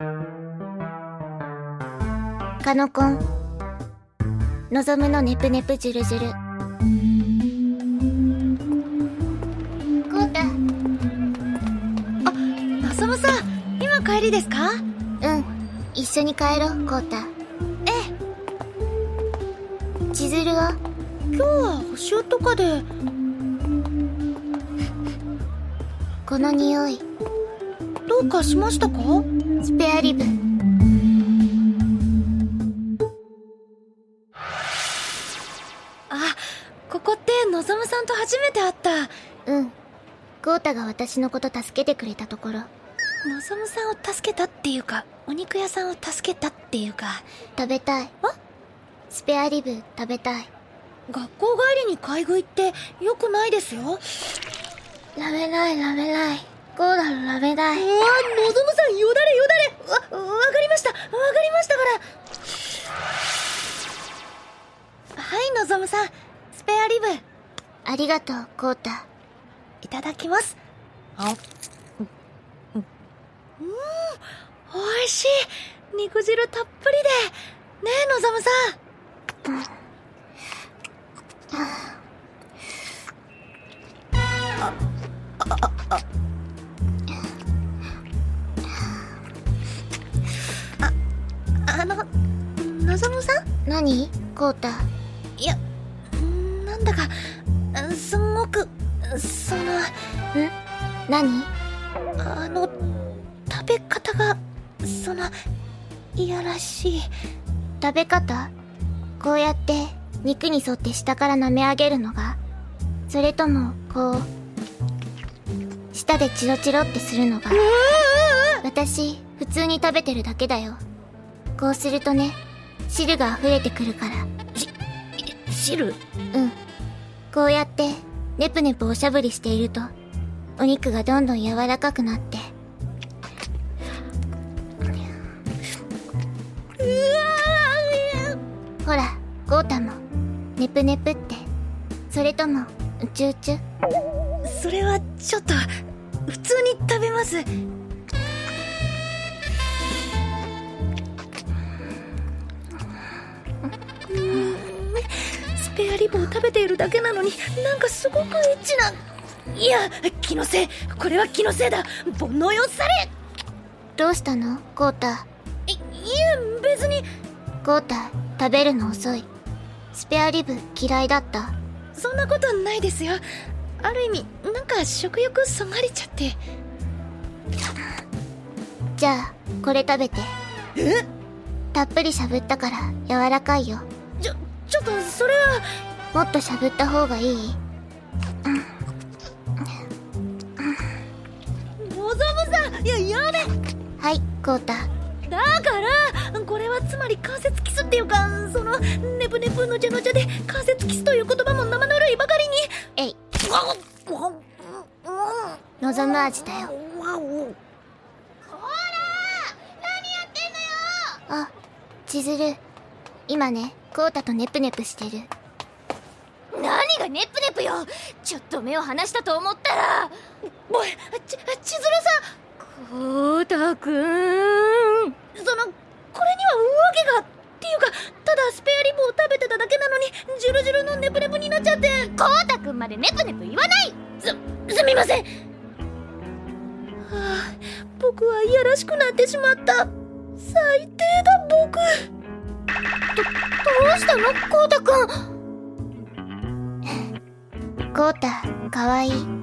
カノコン望むのネプネプジュルジュルコータのぞむさん今帰りですか？うん。一緒に帰ろうコータえ。え千鶴は？今日は星とかで。この匂い。どうかしましたか？スペアリブ。あここってのぞむさんと初めて会った。うん。コータが私のこと助けてくれたところ。のぞむさんを助けたっていうかお肉屋さんを助けたっていうか。食べたい。あ？スペアリブ食べたい。学校帰りに買い食いって良くないですよ。うわ食べない食べないコーラの食べたいのぞむさんよだれよだれわわかりましたわかりましたからはいのぞむさんスペアリブありがとうコータいただきますあうんおいしい肉汁たっぷりでねえのぞむさんあさん？何？コータいやなんだかすんごくその何？あの食べ方がそのいやらしい。食べ方？こうやって肉に沿って下から舐め上げるのが？それともこう舌でチロチロってするのが？私普通に食べてるだけだよ。こうするとね汁が溢れてくるから。汁？うん。こうやってネプネプおしゃぶりしているとお肉がどんどん柔らかくなって。ほらゴータもネプネプって。それとも宇宙チュそれはちょっと普通に食べますスペアリブを食べているだけなのになんかすごくエッチな。いや気のせい。これは気のせいだ。煩悩よされ。どうしたの？ゴータ。いいえ別に。ゴータ食べるの遅い。スペアリブ嫌いだった。そんなことないですよ。ある意味なんか食欲そがれちゃって。じゃあこれ食べて。え？たっぷりしゃぶったから柔らかいよ。ちょちょっとそれはもっとしゃぶった方がいい？のぞむさんいややめはいゴータだからこれはつまり関節キスっていうかそのネプネプのちゃのちゃで関節キスという言葉も生ぬるいばかりに。えい。望む味だよ。あ千鶴。今ねコータとネプネプしてる。何がネプネプよ。ちょっと目を離したと思ったら。おいち千鶴こうたくんさんそのこれには訳が。っていうかただスペアリブを食べてただけなのにジュルジュルのネプネプになっちゃって。こうたくんまでネプネプ言わない。すすみません。はあ僕はいやらしくなってしまった。最低だ僕。どうしたの？コータくんコータかわいい。